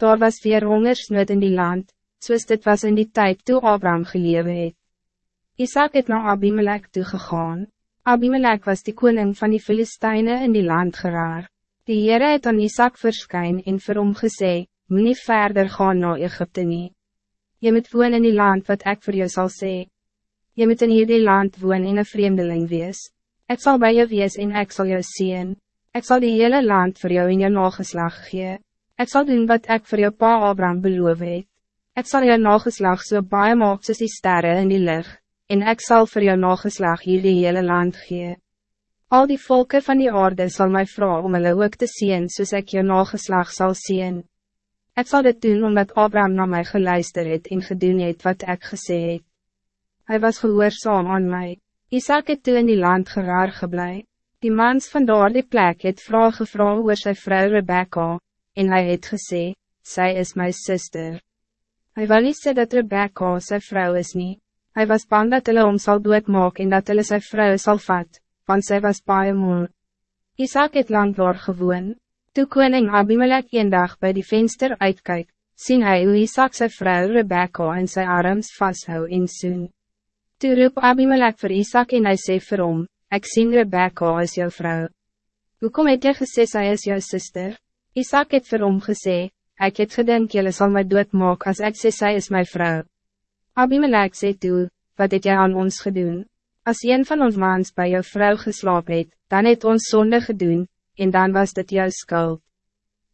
Daar was weer hongersnood in die land, soos dit was in die tijd toe Abraham gelewe het. Isaac het naar Abimelech toegegaan. Abimelech was die koning van die Filistijnen in die land geraar. Die Heere het aan Isaac verskyn en vir hom gesê, moet nie verder gaan naar Egypte nie. Je moet woon in die land wat ik voor jou zal zeggen. Je moet in hierdie land woon en een vreemdeling wees. Ik zal bij je wees en ik zal jou zien. Ik zal die hele land voor jou in je nageslag gee. Ik zal doen wat ik voor jou pa Abraham beloof het. Ik zal jou nageslag so baie maak soos die sterre in die lucht. En ik zal voor jou nageslag hier die hele land gee. Al die volken van die aarde zal mij vragen om hulle ook te zien soos ek jou nageslag zal zien. Ik zal dit doen omdat Abraham naar mij geluister het en gedoen het wat ik gesê het. Hy was gehoorzaam aan mij. Isaac het toe in die land geraar geblei. Die mans van daar die plek het vraag gevra oor sy vrou Rebecca, en hij het gesê, zij is mijn zuster. Hij wil niet sê dat Rebecca zijn vrouw is niet. Hij was bang dat hulle om sal doodmaak en dat hulle sy vrou sal vat, want zij was baie moe. Isaac het lang daar gewoon. Toe koning Abimelech een dag bij die venster uitkyk, sien hy hoe Isaac sy vrou Rebecca in sy arms vasthou en soen. Toe roep Abimelech vir Isaac en hy sê vir hom, ek sien Rebecca is jou vrou. Hoekom het jy gesê sy is jou sister? Isaac het vir hom gesê, ek het gedink jylle sal my doodmaak as ek sê sy is my vrou. Abimelech sê toe, wat het jy aan ons gedoen? Als een van ons mans bij jou vrouw geslaap het, dan het ons zonde gedoen, en dan was dit jou skuld.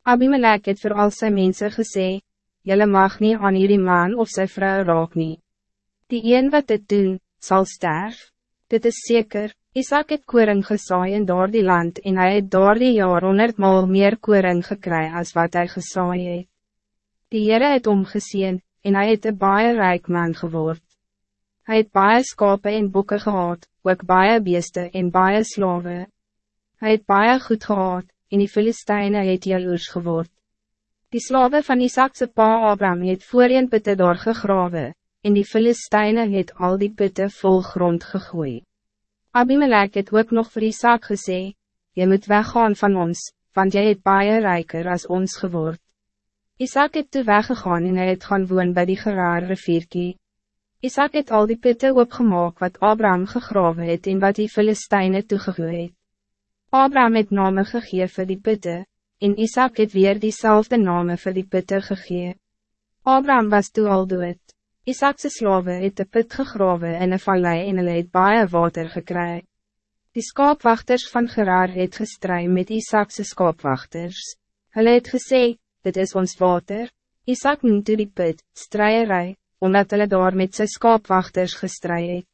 Abimelech het voor al zijn mensen gesê, Jelle mag niet aan hierdie man of zijn vrouw raak nie. Die een wat dit doen, zal sterf. Dit is zeker. Isaac het koring gesaai in door die land en hij het door die jaar honderdmaal meer koring gekry als wat hij gesaai het. Die Heere het omgezien en hij het een baie rijk man geword. Hij het baie skape en boeken gehad, ook baie beeste en baie slawe. Hij het baie goed gehad, en die Filisteine het jaloers geword. Die slawe van Isaacse pa Abraham het voorheen putte daar gegrawe, en die Filisteine het al die putte vol grond gegooi. Abimelech het ook nog vir Isaac gesê, Je moet weggaan van ons, want jy het baie rijker als ons geword. Isaac het toe weggegaan en hy het gaan woon by die geraar rivierkie. Isaac het al die putte opgemaak wat Abraham gegrawe het en wat die Filisteine toegegooi het. Abraham het name gegee vir die putte, en Isaac het weer diezelfde name vir die putte gegee. Abraham was toe al dood. Isaacse slawe het de put gegrawe in een vallei en hulle het baie water gekry. Die skaapwachters van Gerar het gestry met Isaacse skaapwachters. Hulle het gesê, dit is ons water. Isaac noem toe die put, stryerij, omdat hulle daar met sy skaapwachters gestry het.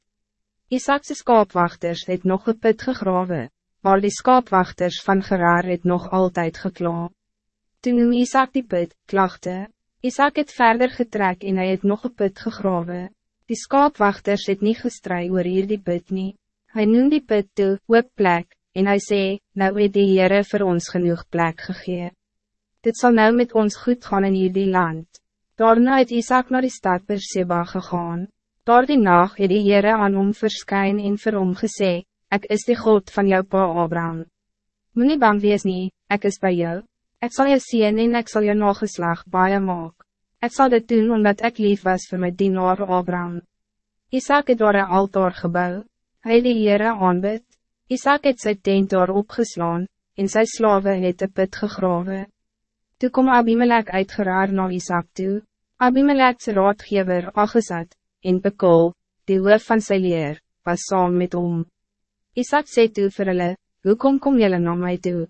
Isaacse skaapwachters het nog een put gegrawe, maar die skaapwachters van Gerar het nog altijd gekla. Toen noem Isaac die put, klachte. Isaac het verder getrek en hij het nog een put gegrawe. Die skaapwachters het niet gestry oor hier die put nie. Hy noem die put toe, hoop plek, en hij sê, nou het die Heere vir ons genoeg plek gegee. Dit zal nou met ons goed gaan in hierdie land. Daarna het Isaac naar die stad Berseba gegaan. Daar die nacht het die Heere aan hom verskyn en vir hom gesê, ik is de God van jou pa Abraham. Moet nie bang wees nie, ek is bij jou. Ik zal je zien en ik zal je nageslag baie maak. Ik zal dit doen omdat ik lief was voor mijn dienaar Abraham. Isaac het door een altaar gebouw. Hij die Heere aanbid. Isaac het sy tent daar opgeslaan, en sy slawe het de put gegrawe. Toe kom Abimelech uitgeraar na Isaac toe. Abimelech's raadgever Agezat, en Bekol, die hoof van sy leer, was saam met hom. Isaac sê toe vir hulle, hoekom kom jullie na my toe?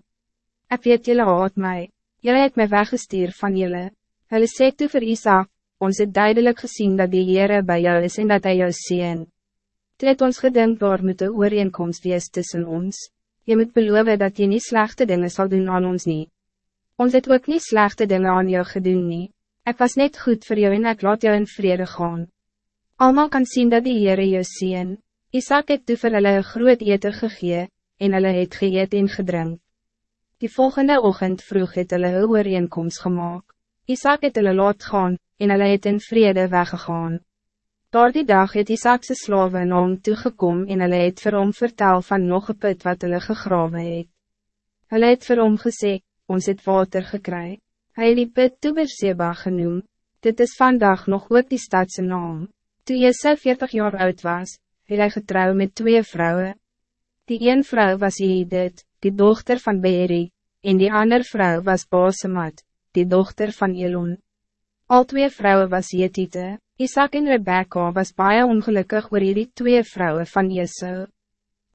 Ek weet jullie haat my, jullie het my weggestuur van jullie. Hulle sê toe vir Isaac, ons het duidelijk gezien dat die Heere bij jou is en dat hij jou sien. Toe het ons gedink daar moet een ooreenkomst wees tussen ons. Je moet beloven dat je niet slechte dingen zal doen aan ons niet. Ons het ook niet slechte dingen aan jou gedoen nie. Ek was net goed voor jou en ik laat jou in vrede gaan. Almal kan zien dat die Heere jou sien. Isaac het toe vir hulle een groot eten gegee, en hulle het geëet en gedrink. Die volgende ochtend vroeg het hulle een ooreenkomst gemaakt. Isaac het hulle laat gaan, en hulle het in vrede weggegaan. Door die dag het Isaacse slawe na hom toegekom en hulle het vir hom vertel van nog een put wat hulle gegrawe het. Hulle het vir hom gesê, ons het water gekry. Hij het die put toe Berseba genoem, dit is vandaag nog ook die stadse naam. Toen Jesse 40 jaar oud was, het hy getrouw met twee vrouwen. Die een vrouw was Edith, die dochter van Beri, en die andere vrouw was Basemat, die dochter van Elon. Al twee vrouwen was Jetite, Isaac en Rebecca was baie ongelukkig oor die twee vrouwen van Jesu.